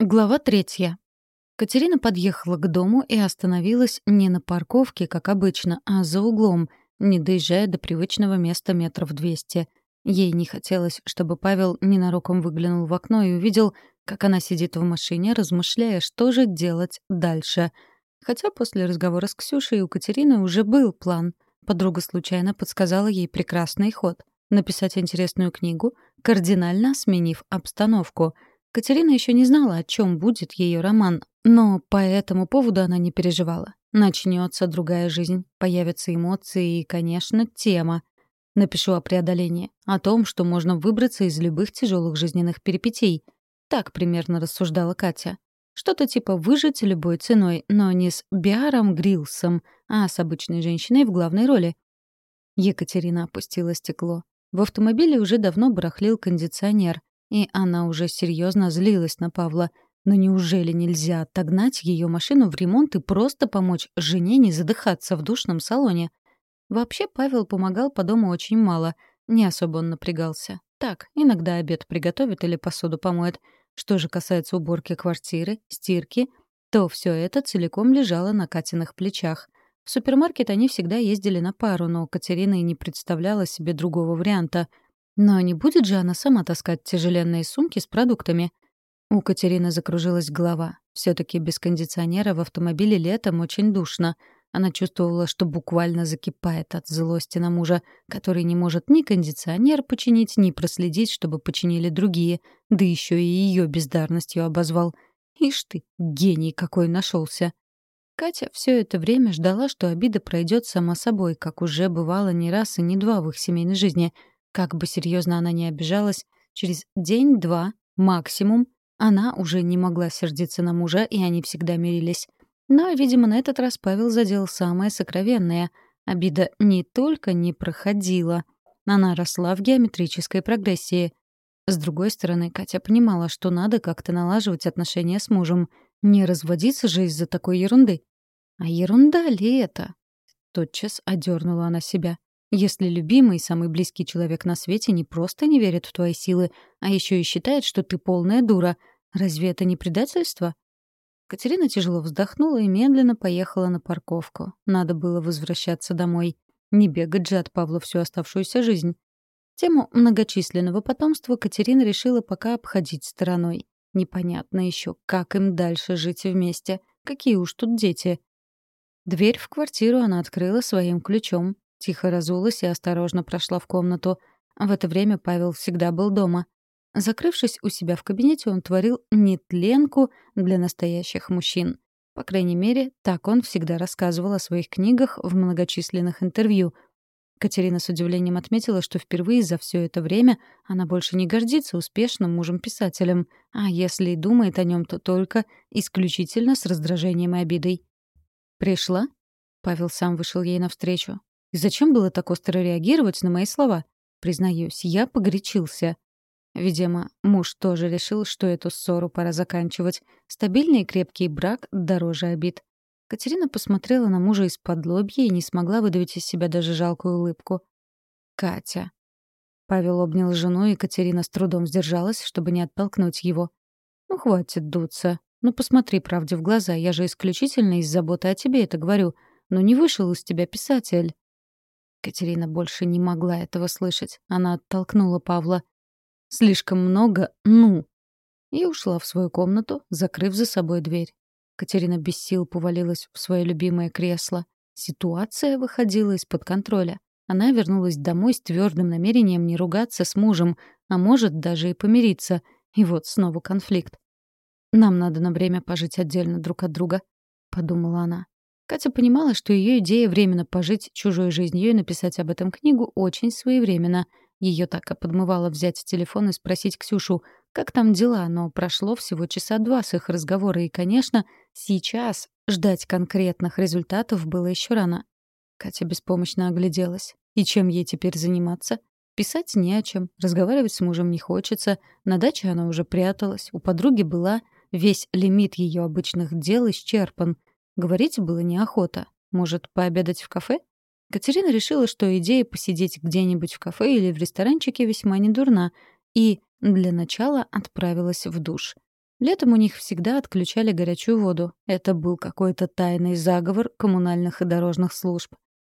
Глава третья. Катерина подъехала к дому и остановилась не на парковке, как обычно, а за углом, не доезжая до привычного места метров двести. Ей не хотелось, чтобы Павел ненароком выглянул в окно и увидел, как она сидит в машине, размышляя, что же делать дальше. Хотя после разговора с Ксюшей у Катерины уже был план. Подруга случайно подсказала ей прекрасный ход — написать интересную книгу, кардинально сменив обстановку — Катерина еще не знала, о чем будет ее роман, но по этому поводу она не переживала. Начнется другая жизнь, появятся эмоции и, конечно, тема. Напишу о преодолении, о том, что можно выбраться из любых тяжелых жизненных перипетий. Так примерно рассуждала Катя. Что-то типа выжить любой ценой, но не с Биаром Грилсом, а с обычной женщиной в главной роли. Екатерина опустила стекло. В автомобиле уже давно барахлил кондиционер. И она уже серьезно злилась на Павла. Но неужели нельзя отогнать ее машину в ремонт и просто помочь жене не задыхаться в душном салоне? Вообще Павел помогал по дому очень мало. Не особо он напрягался. Так, иногда обед приготовит или посуду помоет. Что же касается уборки квартиры, стирки, то все это целиком лежало на Катиных плечах. В супермаркет они всегда ездили на пару, но Катерина и не представляла себе другого варианта — но не будет же она сама таскать тяжеленные сумки с продуктами? У Катерины закружилась голова. все таки без кондиционера в автомобиле летом очень душно. Она чувствовала, что буквально закипает от злости на мужа, который не может ни кондиционер починить, ни проследить, чтобы починили другие, да еще и ее бездарностью обозвал. Ишь ты, гений какой нашелся. Катя все это время ждала, что обида пройдет сама собой, как уже бывало не раз и не два в их семейной жизни — как бы серьезно она ни обижалась, через день-два, максимум, она уже не могла сердиться на мужа, и они всегда мирились. Но, видимо, на этот раз Павел задел самое сокровенное. Обида не только не проходила, она росла в геометрической прогрессии. С другой стороны, Катя понимала, что надо как-то налаживать отношения с мужем. Не разводиться же из-за такой ерунды. А ерунда ли это? Тотчас одернула она себя. Если любимый, самый близкий человек на свете не просто не верит в твои силы, а еще и считает, что ты полная дура, разве это не предательство? Катерина тяжело вздохнула и медленно поехала на парковку. Надо было возвращаться домой. Не бегать же от Павла всю оставшуюся жизнь. Тему многочисленного потомства Катерина решила пока обходить стороной. Непонятно еще, как им дальше жить вместе. Какие уж тут дети. Дверь в квартиру она открыла своим ключом. Тихо разулась и осторожно прошла в комнату. В это время Павел всегда был дома. Закрывшись у себя в кабинете, он творил нетленку для настоящих мужчин. По крайней мере, так он всегда рассказывал о своих книгах в многочисленных интервью. Катерина с удивлением отметила, что впервые за все это время она больше не гордится успешным мужем-писателем, а если и думает о нем, то только исключительно с раздражением и обидой. «Пришла?» Павел сам вышел ей навстречу. И зачем было так остро реагировать на мои слова? Признаюсь, я погорячился. Видимо, муж тоже решил, что эту ссору пора заканчивать. Стабильный и крепкий брак дороже обид. Катерина посмотрела на мужа из-под лобья и не смогла выдавить из себя даже жалкую улыбку. «Катя». Павел обнял жену, и Катерина с трудом сдержалась, чтобы не оттолкнуть его. «Ну, хватит дуться. Ну, посмотри правде в глаза. Я же исключительно из заботы о тебе это говорю. Ну, не вышел из тебя писатель». Катерина больше не могла этого слышать. Она оттолкнула Павла. «Слишком много «ну». И ушла в свою комнату, закрыв за собой дверь. Катерина без сил повалилась в свое любимое кресло. Ситуация выходила из-под контроля. Она вернулась домой с твердым намерением не ругаться с мужем, а может даже и помириться. И вот снова конфликт. «Нам надо на время пожить отдельно друг от друга», — подумала она. Катя понимала, что ее идея временно пожить чужой жизнью и написать об этом книгу очень своевременно. Ее так и подмывало взять телефон и спросить Ксюшу, как там дела, но прошло всего часа два с их разговора, и, конечно, сейчас ждать конкретных результатов было еще рано. Катя беспомощно огляделась. И чем ей теперь заниматься? Писать не о чем, разговаривать с мужем не хочется, на даче она уже пряталась, у подруги была, весь лимит ее обычных дел исчерпан — Говорить было неохота. Может, пообедать в кафе? Катерина решила, что идея посидеть где-нибудь в кафе или в ресторанчике весьма недурна, и для начала отправилась в душ. Летом у них всегда отключали горячую воду. Это был какой-то тайный заговор коммунальных и дорожных служб.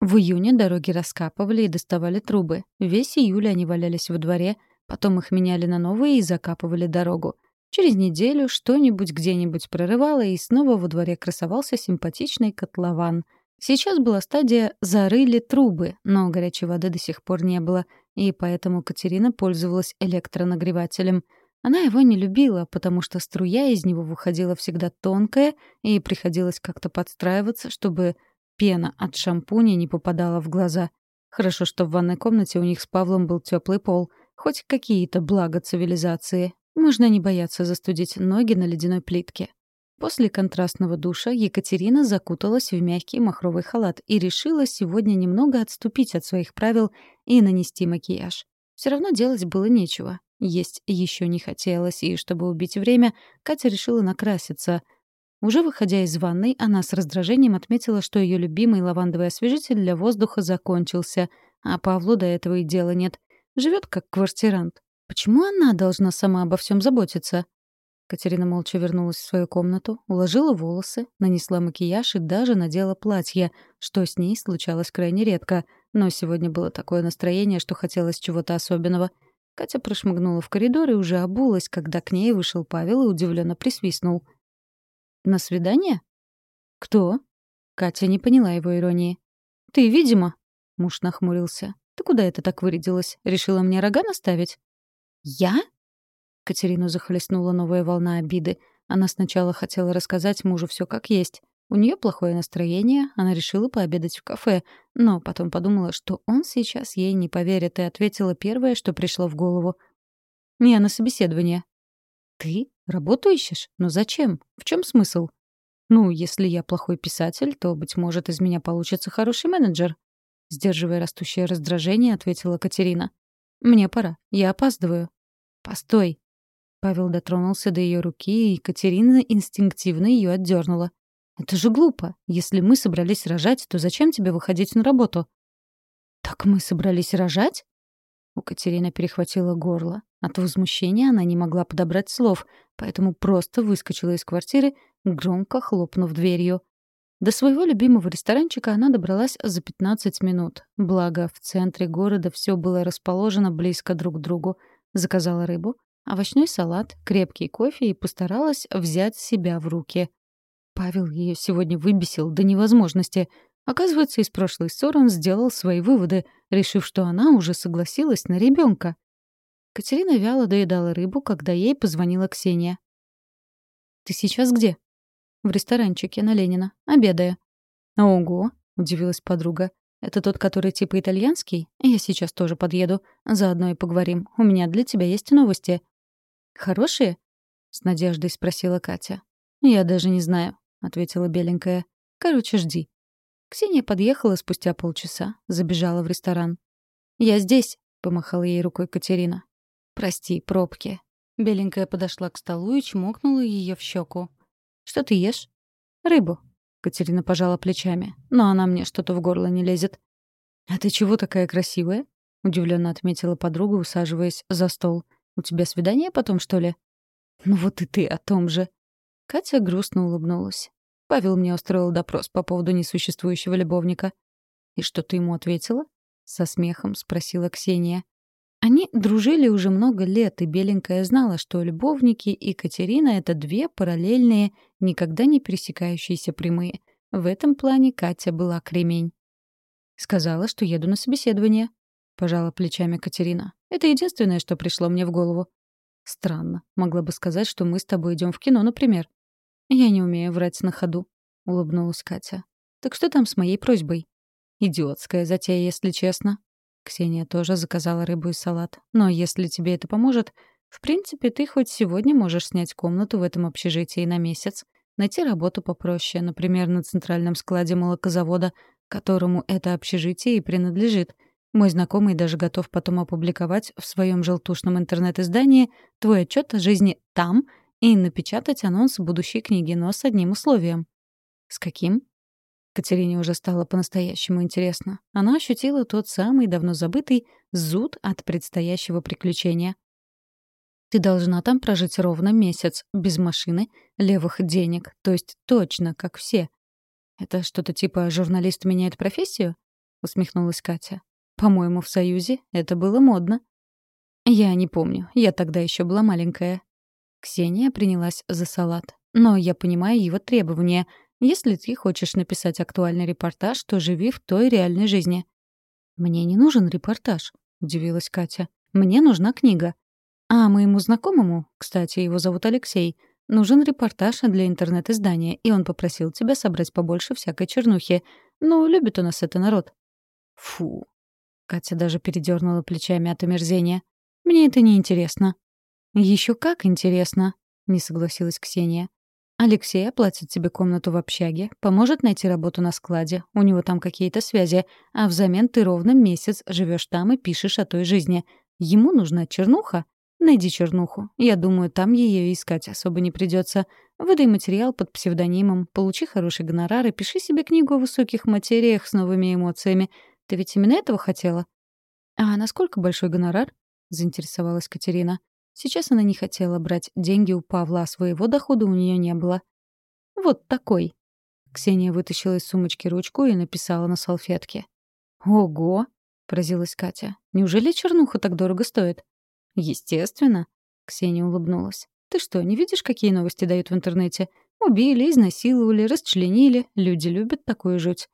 В июне дороги раскапывали и доставали трубы. Весь июль они валялись во дворе, потом их меняли на новые и закапывали дорогу. Через неделю что-нибудь где-нибудь прорывало, и снова во дворе красовался симпатичный котлован. Сейчас была стадия «зарыли трубы», но горячей воды до сих пор не было, и поэтому Катерина пользовалась электронагревателем. Она его не любила, потому что струя из него выходила всегда тонкая, и приходилось как-то подстраиваться, чтобы пена от шампуня не попадала в глаза. Хорошо, что в ванной комнате у них с Павлом был теплый пол, хоть какие-то блага цивилизации, можно не бояться застудить ноги на ледяной плитке. После контрастного душа Екатерина закуталась в мягкий махровый халат и решила сегодня немного отступить от своих правил и нанести макияж. Все равно делать было нечего. Есть еще не хотелось, и чтобы убить время, Катя решила накраситься. Уже выходя из ванной, она с раздражением отметила, что ее любимый лавандовый освежитель для воздуха закончился, а Павлу до этого и дела нет. Живет как квартирант. Почему она должна сама обо всем заботиться? Катерина молча вернулась в свою комнату, уложила волосы, нанесла макияж и даже надела платье, что с ней случалось крайне редко, но сегодня было такое настроение, что хотелось чего-то особенного. Катя прошмыгнула в коридор и уже обулась, когда к ней вышел Павел и удивленно присвистнул. «На свидание?» «Кто?» Катя не поняла его иронии. «Ты, видимо?» Муж нахмурился. «Ты куда это так вырядилась? Решила мне рога наставить?» «Я?» Катерину захлестнула новая волна обиды. Она сначала хотела рассказать мужу все как есть. У нее плохое настроение, она решила пообедать в кафе, но потом подумала, что он сейчас ей не поверит, и ответила первое, что пришло в голову. «Не, на собеседование». «Ты? Работу ищешь? Но зачем? В чем смысл?» «Ну, если я плохой писатель, то, быть может, из меня получится хороший менеджер». Сдерживая растущее раздражение, ответила Катерина. «Мне пора. Я опаздываю». «Постой». Павел дотронулся до ее руки, и Екатерина инстинктивно ее отдернула. «Это же глупо. Если мы собрались рожать, то зачем тебе выходить на работу?» «Так мы собрались рожать?» У Катерины перехватило горло. От возмущения она не могла подобрать слов, поэтому просто выскочила из квартиры, громко хлопнув дверью. До своего любимого ресторанчика она добралась за 15 минут. Благо, в центре города все было расположено близко друг к другу. Заказала рыбу, овощной салат, крепкий кофе и постаралась взять себя в руки. Павел ее сегодня выбесил до невозможности. Оказывается, из прошлой ссоры он сделал свои выводы, решив, что она уже согласилась на ребенка. Катерина вяло доедала рыбу, когда ей позвонила Ксения. «Ты сейчас где?» В ресторанчике на Ленина. Обедая. «Ого!» — удивилась подруга. «Это тот, который типа итальянский? Я сейчас тоже подъеду. Заодно и поговорим. У меня для тебя есть новости». «Хорошие?» — с надеждой спросила Катя. «Я даже не знаю», — ответила беленькая. «Короче, жди». Ксения подъехала спустя полчаса, забежала в ресторан. «Я здесь», — помахала ей рукой Катерина. «Прости, пробки». Беленькая подошла к столу и чмокнула ее в щеку. «Что ты ешь?» «Рыбу». Катерина пожала плечами. «Но она мне что-то в горло не лезет». «А ты чего такая красивая?» — удивленно отметила подруга, усаживаясь за стол. «У тебя свидание потом, что ли?» «Ну вот и ты о том же». Катя грустно улыбнулась. Павел мне устроил допрос по поводу несуществующего любовника. «И что ты ему ответила?» — со смехом спросила Ксения. Они дружили уже много лет, и Беленькая знала, что любовники и Катерина — это две параллельные, никогда не пересекающиеся прямые. В этом плане Катя была кремень. «Сказала, что еду на собеседование», — пожала плечами Катерина. «Это единственное, что пришло мне в голову». «Странно. Могла бы сказать, что мы с тобой идем в кино, например». «Я не умею врать на ходу», — улыбнулась Катя. «Так что там с моей просьбой?» «Идиотская затея, если честно», Ксения тоже заказала рыбу и салат. Но если тебе это поможет, в принципе, ты хоть сегодня можешь снять комнату в этом общежитии на месяц, найти работу попроще, например, на центральном складе молокозавода, которому это общежитие и принадлежит. Мой знакомый даже готов потом опубликовать в своем желтушном интернет-издании твой отчет о жизни там и напечатать анонс будущей книги, но с одним условием. С каким? Катерине уже стало по-настоящему интересно. Она ощутила тот самый давно забытый зуд от предстоящего приключения. Ты должна там прожить ровно месяц, без машины, левых денег, то есть точно, как все. Это что-то типа «журналист меняет профессию»? Усмехнулась Катя. По-моему, в Союзе это было модно. Я не помню, я тогда еще была маленькая. Ксения принялась за салат. Но я понимаю его требования. Если ты хочешь написать актуальный репортаж, то живи в той реальной жизни. Мне не нужен репортаж, удивилась Катя. Мне нужна книга. А моему знакомому, кстати, его зовут Алексей, нужен репортаж для интернет-издания, и он попросил тебя собрать побольше всякой чернухи. Ну, любит у нас это народ. Фу. Катя даже передернула плечами от омерзения. Мне это не интересно. Еще как интересно, не согласилась Ксения. Алексей оплатит тебе комнату в общаге, поможет найти работу на складе, у него там какие-то связи, а взамен ты ровно месяц живешь там и пишешь о той жизни. Ему нужна чернуха, Найди чернуху. Я думаю, там ее искать особо не придется. Выдай материал под псевдонимом, получи хороший гонорар и пиши себе книгу о высоких материях с новыми эмоциями. Ты ведь именно этого хотела? А насколько большой гонорар? заинтересовалась Катерина. Сейчас она не хотела брать деньги у Павла, а своего дохода у нее не было. Вот такой. Ксения вытащила из сумочки ручку и написала на салфетке. «Ого!» — поразилась Катя. «Неужели чернуха так дорого стоит?» «Естественно», — Ксения улыбнулась. «Ты что, не видишь, какие новости дают в интернете? Убили, изнасиловали, расчленили. Люди любят такую жуть».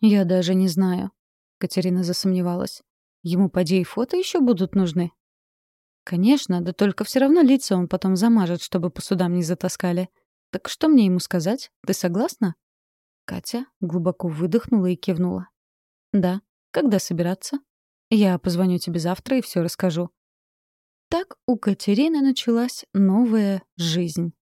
«Я даже не знаю», — Катерина засомневалась. «Ему, поди, и фото еще будут нужны». «Конечно, да только все равно лица он потом замажет, чтобы по судам не затаскали. Так что мне ему сказать? Ты согласна?» Катя глубоко выдохнула и кивнула. «Да. Когда собираться?» «Я позвоню тебе завтра и все расскажу. Так у Катерины началась новая жизнь.